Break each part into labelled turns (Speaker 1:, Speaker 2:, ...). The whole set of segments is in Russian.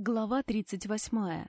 Speaker 1: Глава 38.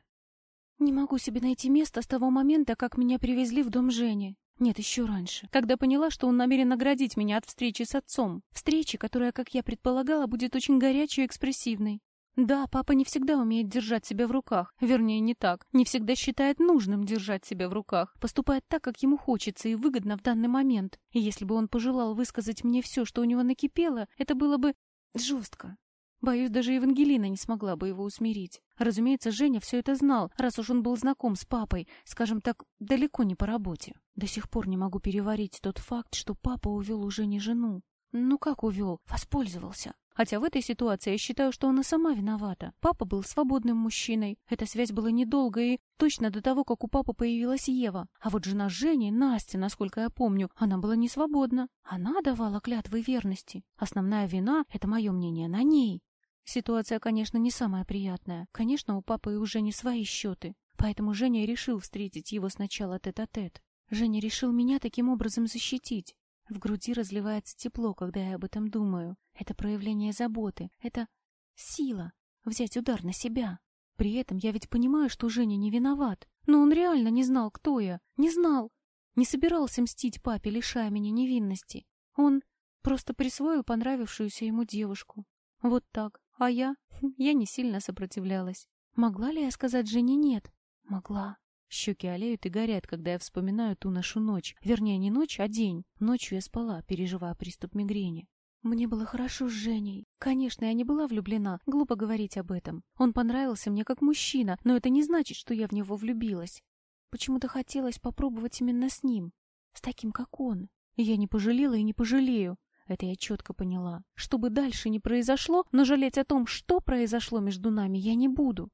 Speaker 1: Не могу себе найти место с того момента, как меня привезли в дом Жени. Нет, еще раньше, когда поняла, что он намерен наградить меня от встречи с отцом. Встречи, которая, как я предполагала, будет очень горячей и экспрессивной. Да, папа не всегда умеет держать себя в руках. Вернее, не так. Не всегда считает нужным держать себя в руках. Поступает так, как ему хочется и выгодно в данный момент. И если бы он пожелал высказать мне все, что у него накипело, это было бы жестко. Боюсь, даже Евангелина не смогла бы его усмирить. Разумеется, Женя все это знал, раз уж он был знаком с папой, скажем так, далеко не по работе. До сих пор не могу переварить тот факт, что папа увел уже не жену. Ну как увел? Воспользовался. Хотя в этой ситуации я считаю, что она сама виновата. Папа был свободным мужчиной. Эта связь была недолгой и точно до того, как у папы появилась Ева. А вот жена Жени, Настя, насколько я помню, она была не свободна. Она давала клятвы верности. Основная вина, это мое мнение, на ней. Ситуация, конечно, не самая приятная. Конечно, у папы уже не свои счеты. Поэтому Женя решил встретить его сначала тет-а-тет. -тет. Женя решил меня таким образом защитить. В груди разливается тепло, когда я об этом думаю. Это проявление заботы. Это сила. Взять удар на себя. При этом я ведь понимаю, что Женя не виноват. Но он реально не знал, кто я. Не знал. Не собирался мстить папе, лишая меня невинности. Он просто присвоил понравившуюся ему девушку. Вот так. А я? Я не сильно сопротивлялась. Могла ли я сказать Жене нет? Могла. Щеки олеют и горят, когда я вспоминаю ту нашу ночь. Вернее, не ночь, а день. Ночью я спала, переживая приступ мигрени. Мне было хорошо с Женей. Конечно, я не была влюблена, глупо говорить об этом. Он понравился мне как мужчина, но это не значит, что я в него влюбилась. Почему-то хотелось попробовать именно с ним, с таким, как он. я не пожалела и не пожалею. Это я четко поняла. Что бы дальше ни произошло, но жалеть о том, что произошло между нами, я не буду.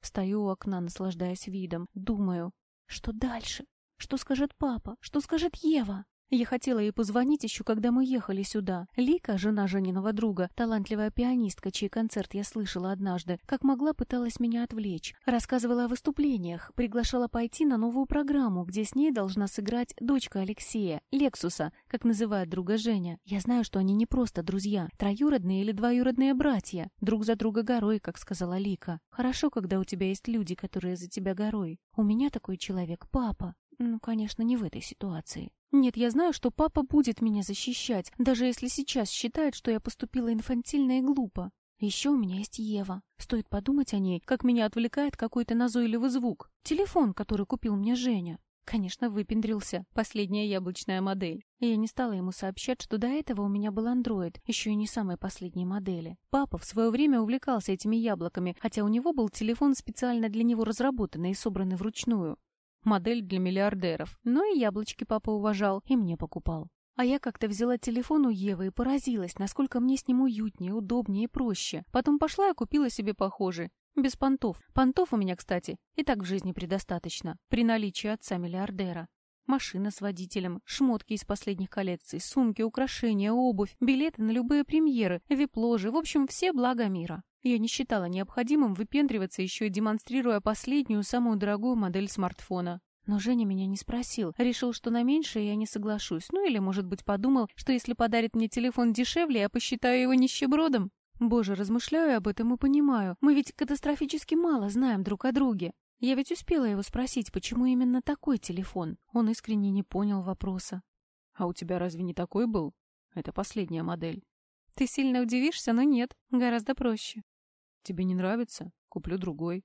Speaker 1: Стою у окна, наслаждаясь видом. Думаю, что дальше? Что скажет папа? Что скажет Ева? Я хотела ей позвонить еще, когда мы ехали сюда. Лика, жена Жениного друга, талантливая пианистка, чей концерт я слышала однажды, как могла пыталась меня отвлечь. Рассказывала о выступлениях, приглашала пойти на новую программу, где с ней должна сыграть дочка Алексея, Лексуса, как называет друга Женя. Я знаю, что они не просто друзья, троюродные или двоюродные братья, друг за друга горой, как сказала Лика. Хорошо, когда у тебя есть люди, которые за тебя горой. У меня такой человек папа. Ну, конечно, не в этой ситуации. Нет, я знаю, что папа будет меня защищать, даже если сейчас считает, что я поступила инфантильно и глупо. Еще у меня есть Ева. Стоит подумать о ней, как меня отвлекает какой-то назойливый звук. Телефон, который купил мне Женя. Конечно, выпендрился. Последняя яблочная модель. Я не стала ему сообщать, что до этого у меня был андроид, еще и не самой последней модели. Папа в свое время увлекался этими яблоками, хотя у него был телефон специально для него разработанный и собранный вручную модель для миллиардеров. Но и яблочки папа уважал, и мне покупал. А я как-то взяла телефон у Евы и поразилась, насколько мне с ним уютнее, удобнее и проще. Потом пошла и купила себе похожий. Без понтов. Понтов у меня, кстати, и так в жизни предостаточно. При наличии отца-миллиардера. Машина с водителем, шмотки из последних коллекций, сумки, украшения, обувь, билеты на любые премьеры, вип-ложи, в общем, все блага мира. Я не считала необходимым выпендриваться еще и демонстрируя последнюю, самую дорогую модель смартфона. Но Женя меня не спросил. Решил, что на меньшее я не соглашусь. Ну или, может быть, подумал, что если подарит мне телефон дешевле, я посчитаю его нищебродом. Боже, размышляю об этом и понимаю. Мы ведь катастрофически мало знаем друг о друге. Я ведь успела его спросить, почему именно такой телефон. Он искренне не понял вопроса. «А у тебя разве не такой был? Это последняя модель». «Ты сильно удивишься, но нет. Гораздо проще. Тебе не нравится? Куплю другой.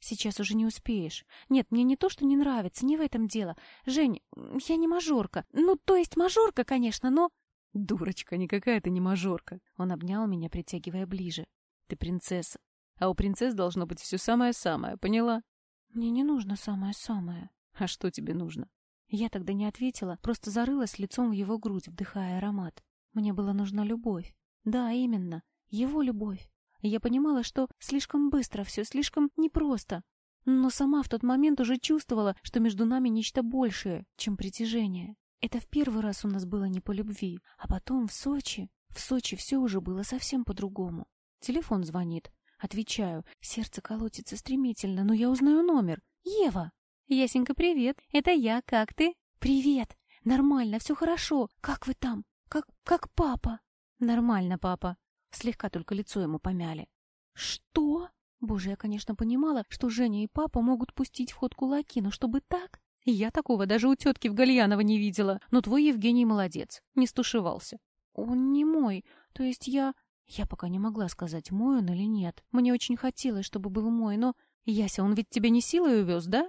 Speaker 1: Сейчас уже не успеешь. Нет, мне не то, что не нравится, не в этом дело. Жень, я не мажорка. Ну, то есть мажорка, конечно, но... Дурочка, никакая ты не мажорка. Он обнял меня, притягивая ближе. Ты принцесса. А у принцесс должно быть все самое-самое, поняла? Мне не нужно самое-самое. А что тебе нужно? Я тогда не ответила, просто зарылась лицом в его грудь, вдыхая аромат. Мне была нужна любовь. Да, именно, его любовь. Я понимала, что слишком быстро все, слишком непросто. Но сама в тот момент уже чувствовала, что между нами нечто большее, чем притяжение. Это в первый раз у нас было не по любви, а потом в Сочи. В Сочи все уже было совсем по-другому. Телефон звонит. Отвечаю. Сердце колотится стремительно, но я узнаю номер. Ева! Ясенька, привет. Это я. Как ты? Привет. Нормально, все хорошо. Как вы там? Как, как папа? Нормально, папа. Слегка только лицо ему помяли. «Что?» Боже, я, конечно, понимала, что Женя и папа могут пустить в ход кулаки, но чтобы так... Я такого даже у тетки в Гальянова не видела. Но твой Евгений молодец, не стушевался. Он не мой, то есть я... Я пока не могла сказать, мой он или нет. Мне очень хотелось, чтобы был мой, но... Яся, он ведь тебя не силой увез, да?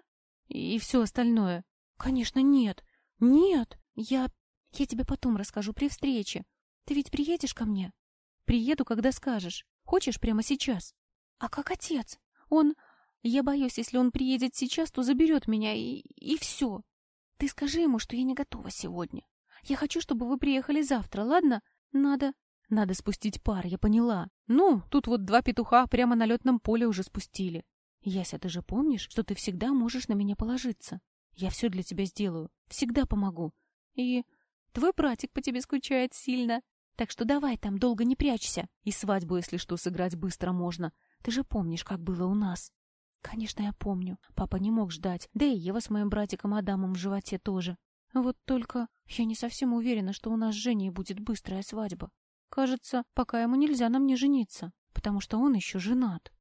Speaker 1: И все остальное. Конечно, нет. Нет. Я... Я тебе потом расскажу при встрече. Ты ведь приедешь ко мне? Приеду, когда скажешь. Хочешь прямо сейчас? А как отец? Он... Я боюсь, если он приедет сейчас, то заберет меня, и... и все. Ты скажи ему, что я не готова сегодня. Я хочу, чтобы вы приехали завтра, ладно? Надо... Надо спустить пар, я поняла. Ну, тут вот два петуха прямо на летном поле уже спустили. Яся, ты же помнишь, что ты всегда можешь на меня положиться? Я все для тебя сделаю. Всегда помогу. И твой братик по тебе скучает сильно. Так что давай там, долго не прячься. И свадьбу, если что, сыграть быстро можно. Ты же помнишь, как было у нас. Конечно, я помню. Папа не мог ждать. Да и Ева с моим братиком Адамом в животе тоже. Вот только я не совсем уверена, что у нас с Женей будет быстрая свадьба. Кажется, пока ему нельзя на мне жениться, потому что он еще женат.